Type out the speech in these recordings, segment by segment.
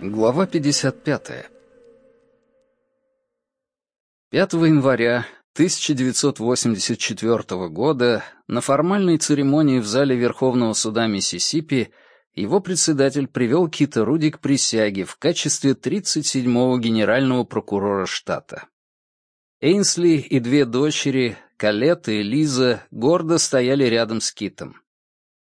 Глава 55. 5 января 1984 года на формальной церемонии в зале Верховного суда Миссисипи его председатель привел Кита Руди к присяге в качестве 37-го генерального прокурора штата. Эйнсли и две дочери, Калетта и Лиза, гордо стояли рядом с Китом.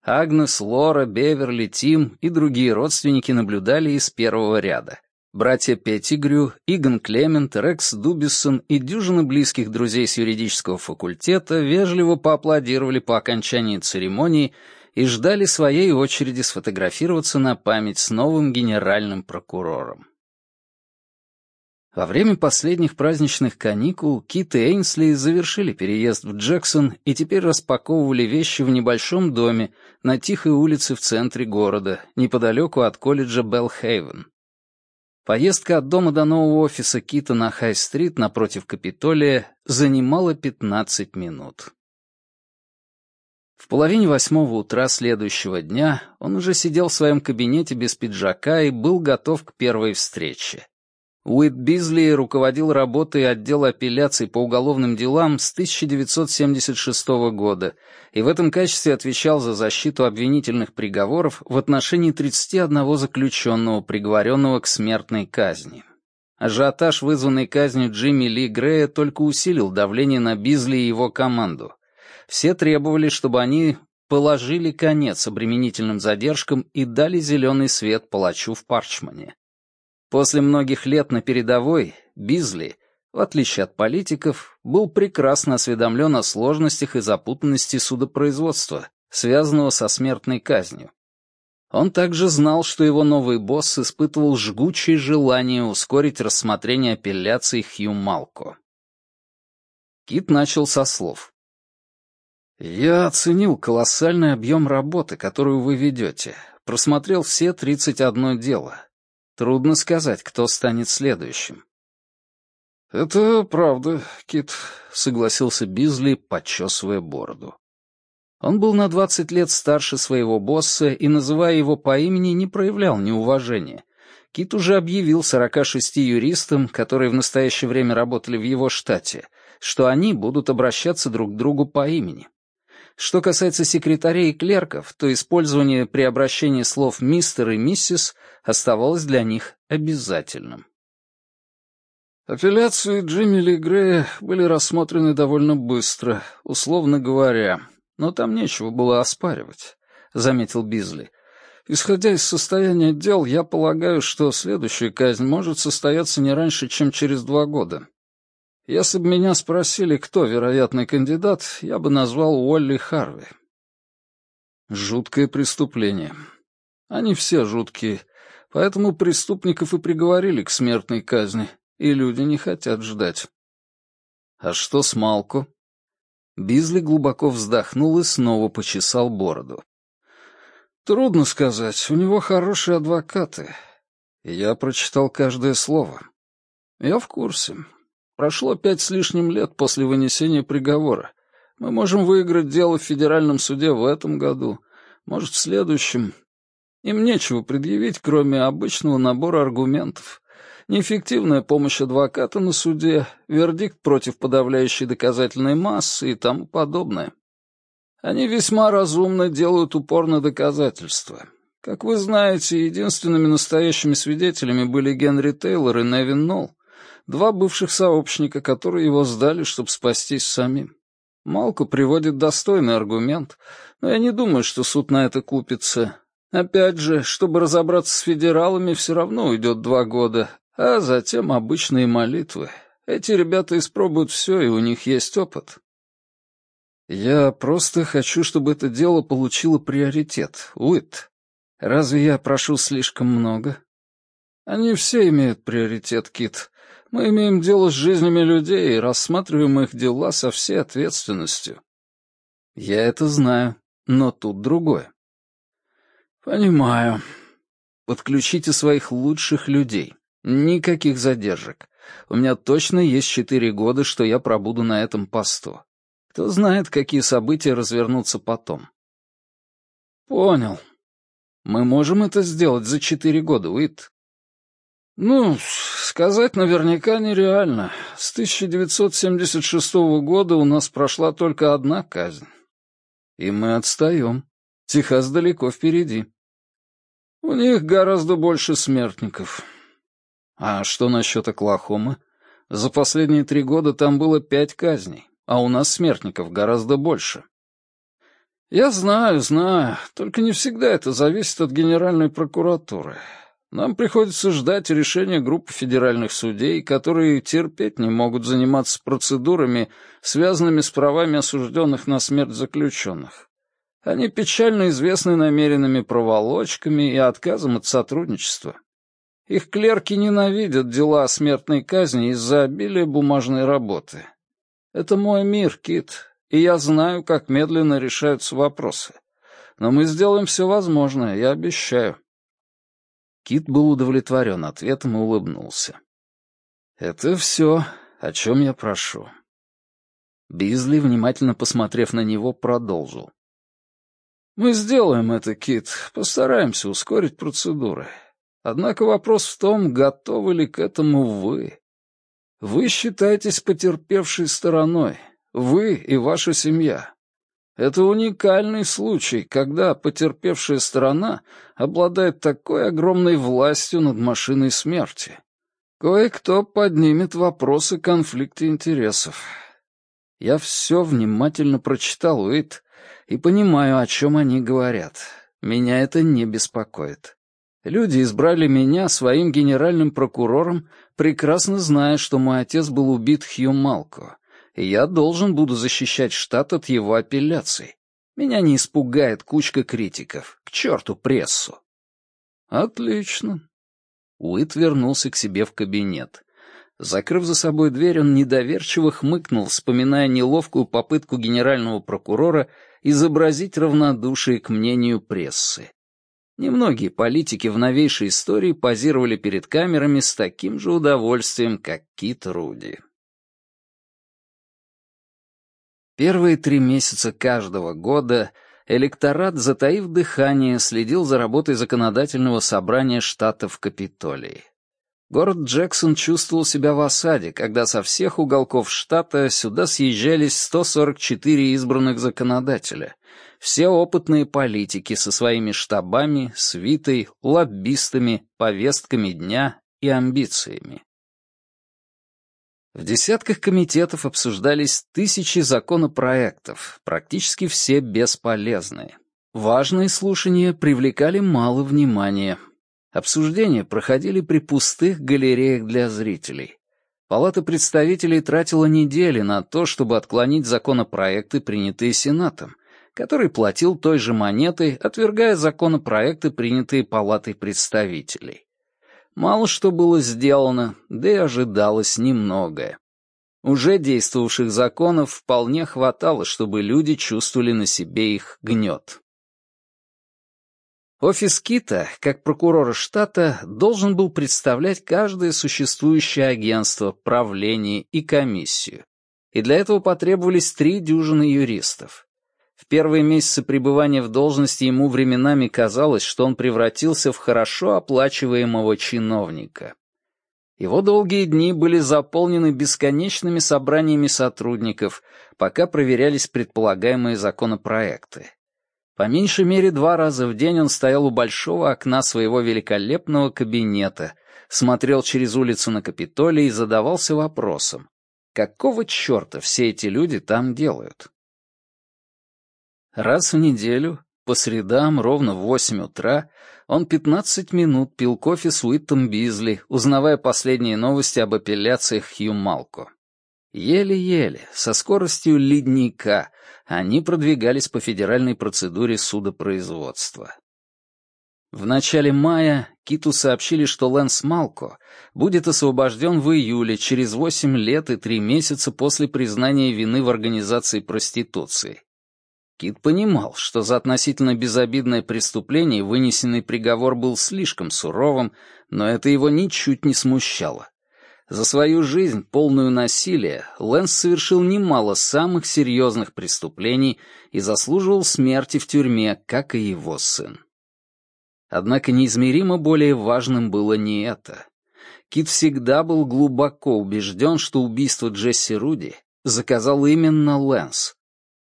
Агнес, Лора, Беверли, Тим и другие родственники наблюдали из первого ряда. Братья Петтигрю, Иган Клемент, Рекс Дубисон и дюжина близких друзей с юридического факультета вежливо поаплодировали по окончании церемонии и ждали своей очереди сфотографироваться на память с новым генеральным прокурором. Во время последних праздничных каникул Кит и Эйнсли завершили переезд в Джексон и теперь распаковывали вещи в небольшом доме на тихой улице в центре города, неподалеку от колледжа Беллхейвен. Поездка от дома до нового офиса Кита на Хай-стрит напротив Капитолия занимала 15 минут. В половине восьмого утра следующего дня он уже сидел в своем кабинете без пиджака и был готов к первой встрече. Уит Бизли руководил работой отдела апелляций по уголовным делам с 1976 года и в этом качестве отвечал за защиту обвинительных приговоров в отношении 31 заключенного, приговоренного к смертной казни. Ажиотаж, вызванный казнью Джимми Ли Грея, только усилил давление на Бизли и его команду. Все требовали, чтобы они положили конец обременительным задержкам и дали зеленый свет палачу в Парчмане. После многих лет на передовой Бизли, в отличие от политиков, был прекрасно осведомлен о сложностях и запутанности судопроизводства, связанного со смертной казнью. Он также знал, что его новый босс испытывал жгучее желание ускорить рассмотрение апелляции Хью Малко. Кит начал со слов. «Я оценил колоссальный объем работы, которую вы ведете. Просмотрел все 31 дело. Трудно сказать, кто станет следующим». «Это правда, Кит», — согласился Бизли, подчесывая бороду. Он был на 20 лет старше своего босса и, называя его по имени, не проявлял неуважения. Кит уже объявил 46 юристам, которые в настоящее время работали в его штате, что они будут обращаться друг к другу по имени. Что касается секретарей и клерков, то использование при обращении слов «мистер» и «миссис» оставалось для них обязательным. Апелляции Джимми Ли Грея были рассмотрены довольно быстро, условно говоря, но там нечего было оспаривать, — заметил Бизли. Исходя из состояния дел, я полагаю, что следующая казнь может состояться не раньше, чем через два года. Если бы меня спросили, кто вероятный кандидат, я бы назвал Уолли Харви. Жуткое преступление. Они все жуткие, поэтому преступников и приговорили к смертной казни, и люди не хотят ждать. А что с Малко? Бизли глубоко вздохнул и снова почесал бороду. Трудно сказать, у него хорошие адвокаты. Я прочитал каждое слово. Я в курсе. Прошло пять с лишним лет после вынесения приговора. Мы можем выиграть дело в федеральном суде в этом году, может, в следующем. Им нечего предъявить, кроме обычного набора аргументов. Неэффективная помощь адвоката на суде, вердикт против подавляющей доказательной массы и тому подобное. Они весьма разумно делают упор на доказательства. Как вы знаете, единственными настоящими свидетелями были Генри Тейлор и Невин Нолл. Два бывших сообщника, которые его сдали, чтобы спастись самим. Малку приводит достойный аргумент, но я не думаю, что суд на это купится. Опять же, чтобы разобраться с федералами, все равно уйдет два года, а затем обычные молитвы. Эти ребята испробуют все, и у них есть опыт. Я просто хочу, чтобы это дело получило приоритет. Уит, разве я прошу слишком много? Они все имеют приоритет, Кит. Мы имеем дело с жизнями людей и рассматриваем их дела со всей ответственностью. Я это знаю, но тут другое. Понимаю. Подключите своих лучших людей. Никаких задержек. У меня точно есть четыре года, что я пробуду на этом посту. Кто знает, какие события развернутся потом. Понял. Мы можем это сделать за четыре года, Уит. Ну, сказать наверняка нереально. С 1976 года у нас прошла только одна казнь. И мы отстаем. Техас далеко впереди. У них гораздо больше смертников. А что насчет Оклахомы? За последние три года там было пять казней, а у нас смертников гораздо больше. Я знаю, знаю, только не всегда это зависит от Генеральной прокуратуры. Нам приходится ждать решения группы федеральных судей, которые терпеть не могут заниматься процедурами, связанными с правами осужденных на смерть заключенных. Они печально известны намеренными проволочками и отказом от сотрудничества. Их клерки ненавидят дела о смертной казни из-за обилия бумажной работы. Это мой мир, Кит, и я знаю, как медленно решаются вопросы. Но мы сделаем все возможное, я обещаю. Кит был удовлетворен ответом и улыбнулся. «Это все, о чем я прошу». Бизли, внимательно посмотрев на него, продолжил. «Мы сделаем это, Кит, постараемся ускорить процедуры. Однако вопрос в том, готовы ли к этому вы. Вы считаетесь потерпевшей стороной, вы и ваша семья. Это уникальный случай, когда потерпевшая сторона обладает такой огромной властью над машиной смерти. Кое-кто поднимет вопросы конфликта интересов. Я все внимательно прочитал, Уит, и понимаю, о чем они говорят. Меня это не беспокоит. Люди избрали меня своим генеральным прокурором, прекрасно зная, что мой отец был убит Хью Малко я должен буду защищать штат от его апелляций. Меня не испугает кучка критиков. К черту прессу. Отлично. Уит вернулся к себе в кабинет. Закрыв за собой дверь, он недоверчиво хмыкнул, вспоминая неловкую попытку генерального прокурора изобразить равнодушие к мнению прессы. Немногие политики в новейшей истории позировали перед камерами с таким же удовольствием, как Кит Руди. Первые три месяца каждого года электорат, затаив дыхание, следил за работой законодательного собрания штата в Капитолии. Город Джексон чувствовал себя в осаде, когда со всех уголков штата сюда съезжались 144 избранных законодателя, все опытные политики со своими штабами, свитой, лоббистами, повестками дня и амбициями. В десятках комитетов обсуждались тысячи законопроектов, практически все бесполезные. Важные слушания привлекали мало внимания. Обсуждения проходили при пустых галереях для зрителей. Палата представителей тратила недели на то, чтобы отклонить законопроекты, принятые Сенатом, который платил той же монетой, отвергая законопроекты, принятые Палатой представителей. Мало что было сделано, да и ожидалось немногое. Уже действовавших законов вполне хватало, чтобы люди чувствовали на себе их гнет. Офис Кита, как прокурора штата, должен был представлять каждое существующее агентство, правление и комиссию. И для этого потребовались три дюжины юристов. В первые месяцы пребывания в должности ему временами казалось, что он превратился в хорошо оплачиваемого чиновника. Его долгие дни были заполнены бесконечными собраниями сотрудников, пока проверялись предполагаемые законопроекты. По меньшей мере два раза в день он стоял у большого окна своего великолепного кабинета, смотрел через улицу на Капитолий и задавался вопросом, какого черта все эти люди там делают? Раз в неделю, по средам, ровно в восемь утра, он пятнадцать минут пил кофе с Уиттом Бизли, узнавая последние новости об апелляциях Хью Малко. Еле-еле, со скоростью ледника, они продвигались по федеральной процедуре судопроизводства. В начале мая Киту сообщили, что Лэнс Малко будет освобожден в июле, через восемь лет и три месяца после признания вины в организации проституции. Кит понимал, что за относительно безобидное преступление вынесенный приговор был слишком суровым, но это его ничуть не смущало. За свою жизнь, полную насилия, Лэнс совершил немало самых серьезных преступлений и заслуживал смерти в тюрьме, как и его сын. Однако неизмеримо более важным было не это. Кит всегда был глубоко убежден, что убийство Джесси Руди заказал именно Лэнс.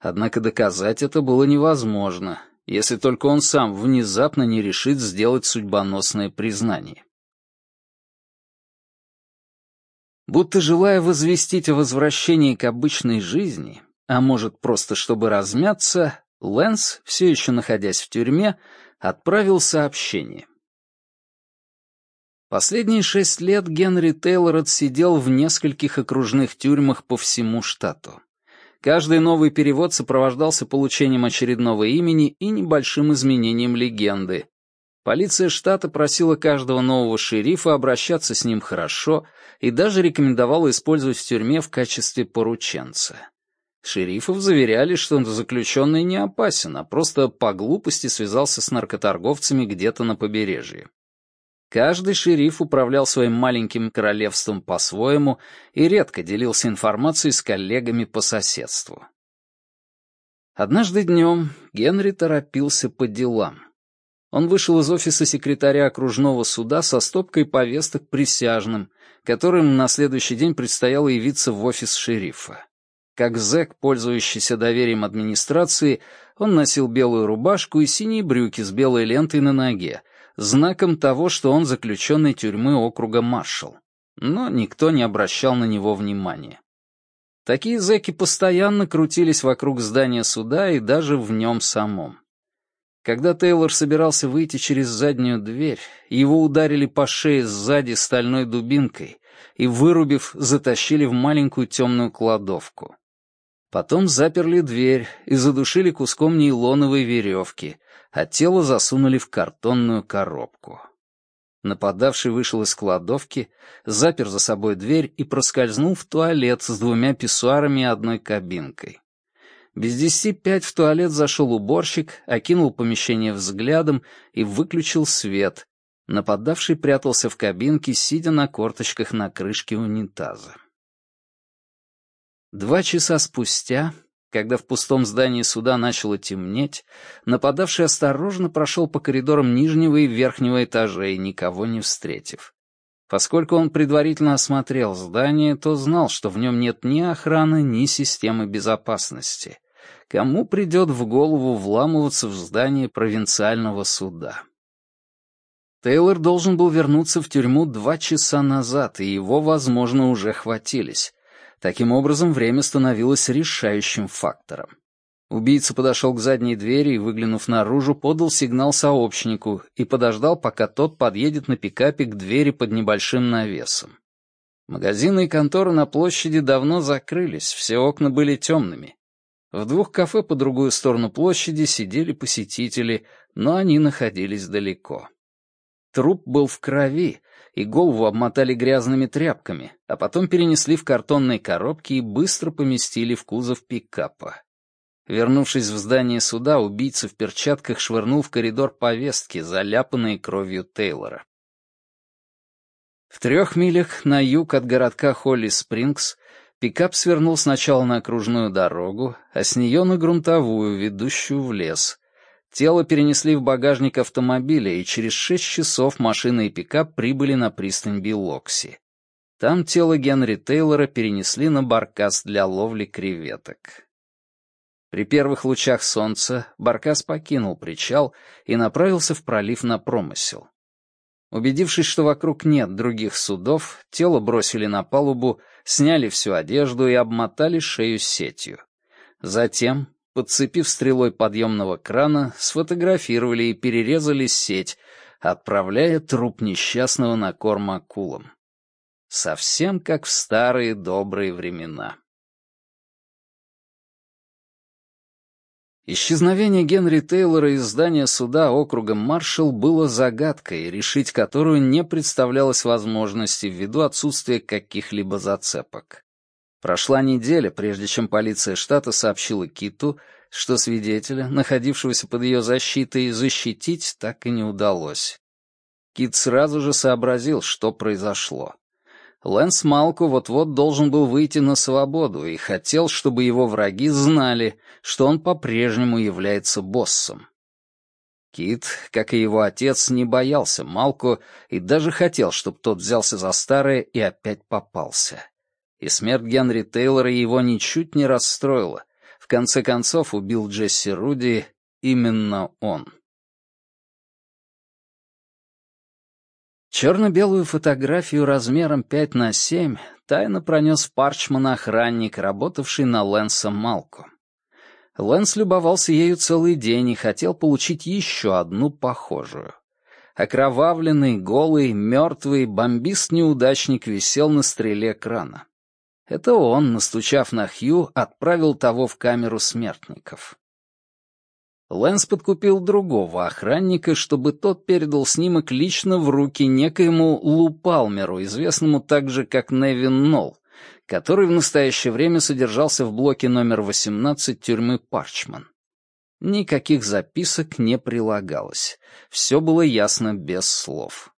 Однако доказать это было невозможно, если только он сам внезапно не решит сделать судьбоносное признание. Будто желая возвестить о возвращении к обычной жизни, а может, просто чтобы размяться, Лэнс, все еще находясь в тюрьме, отправил сообщение. Последние шесть лет Генри Тейлор отсидел в нескольких окружных тюрьмах по всему штату. Каждый новый перевод сопровождался получением очередного имени и небольшим изменением легенды. Полиция штата просила каждого нового шерифа обращаться с ним хорошо и даже рекомендовала использовать в тюрьме в качестве порученца. Шерифов заверяли, что заключенный не опасен, а просто по глупости связался с наркоторговцами где-то на побережье. Каждый шериф управлял своим маленьким королевством по-своему и редко делился информацией с коллегами по соседству. Однажды днем Генри торопился по делам. Он вышел из офиса секретаря окружного суда со стопкой повесток присяжным, которым на следующий день предстояло явиться в офис шерифа. Как зэк, пользующийся доверием администрации, он носил белую рубашку и синие брюки с белой лентой на ноге, знаком того, что он заключенный тюрьмы округа Маршалл. Но никто не обращал на него внимания. Такие зэки постоянно крутились вокруг здания суда и даже в нем самом. Когда Тейлор собирался выйти через заднюю дверь, его ударили по шее сзади стальной дубинкой и, вырубив, затащили в маленькую темную кладовку. Потом заперли дверь и задушили куском нейлоновой веревки, а тело засунули в картонную коробку. Нападавший вышел из кладовки, запер за собой дверь и проскользнул в туалет с двумя писсуарами и одной кабинкой. Без десяти пять в туалет зашел уборщик, окинул помещение взглядом и выключил свет. Нападавший прятался в кабинке, сидя на корточках на крышке унитаза. Два часа спустя, когда в пустом здании суда начало темнеть, нападавший осторожно прошел по коридорам нижнего и верхнего этажей, никого не встретив. Поскольку он предварительно осмотрел здание, то знал, что в нем нет ни охраны, ни системы безопасности. Кому придет в голову вламываться в здание провинциального суда? Тейлор должен был вернуться в тюрьму два часа назад, и его, возможно, уже хватились. Таким образом, время становилось решающим фактором. Убийца подошел к задней двери и, выглянув наружу, подал сигнал сообщнику и подождал, пока тот подъедет на пикапе к двери под небольшим навесом. Магазины и конторы на площади давно закрылись, все окна были темными. В двух кафе по другую сторону площади сидели посетители, но они находились далеко. Труп был в крови, и голову обмотали грязными тряпками, а потом перенесли в картонные коробки и быстро поместили в кузов пикапа. Вернувшись в здание суда, убийца в перчатках швырнул в коридор повестки, заляпанные кровью Тейлора. В трех милях на юг от городка Холли-Спрингс пикап свернул сначала на окружную дорогу, а с нее на грунтовую, ведущую в лес, Тело перенесли в багажник автомобиля, и через шесть часов машина и пикап прибыли на пристань Билокси. Там тело Генри Тейлора перенесли на баркас для ловли креветок. При первых лучах солнца баркас покинул причал и направился в пролив на промысел. Убедившись, что вокруг нет других судов, тело бросили на палубу, сняли всю одежду и обмотали шею сетью. Затем подцепив стрелой подъемного крана, сфотографировали и перерезали сеть, отправляя труп несчастного на корм акулам. Совсем как в старые добрые времена. Исчезновение Генри Тейлора из здания суда округа Маршалл было загадкой, решить которую не представлялось возможности ввиду отсутствия каких-либо зацепок. Прошла неделя, прежде чем полиция штата сообщила Киту, что свидетеля, находившегося под ее защитой, защитить так и не удалось. Кит сразу же сообразил, что произошло. Лэнс Малку вот-вот должен был выйти на свободу и хотел, чтобы его враги знали, что он по-прежнему является боссом. Кит, как и его отец, не боялся Малку и даже хотел, чтобы тот взялся за старое и опять попался. И смерть Генри Тейлора его ничуть не расстроила. В конце концов, убил Джесси Руди именно он. Черно-белую фотографию размером 5 на 7 тайно пронес Парчман-охранник, работавший на Лэнса Малку. Лэнс любовался ею целый день и хотел получить еще одну похожую. Окровавленный, голый, мертвый, бомбист-неудачник висел на стреле крана. Это он, настучав на Хью, отправил того в камеру смертников. Лэнс подкупил другого охранника, чтобы тот передал снимок лично в руки некоему Лу Палмеру, известному также как Невин Нолл, который в настоящее время содержался в блоке номер 18 тюрьмы Парчман. Никаких записок не прилагалось. Все было ясно без слов.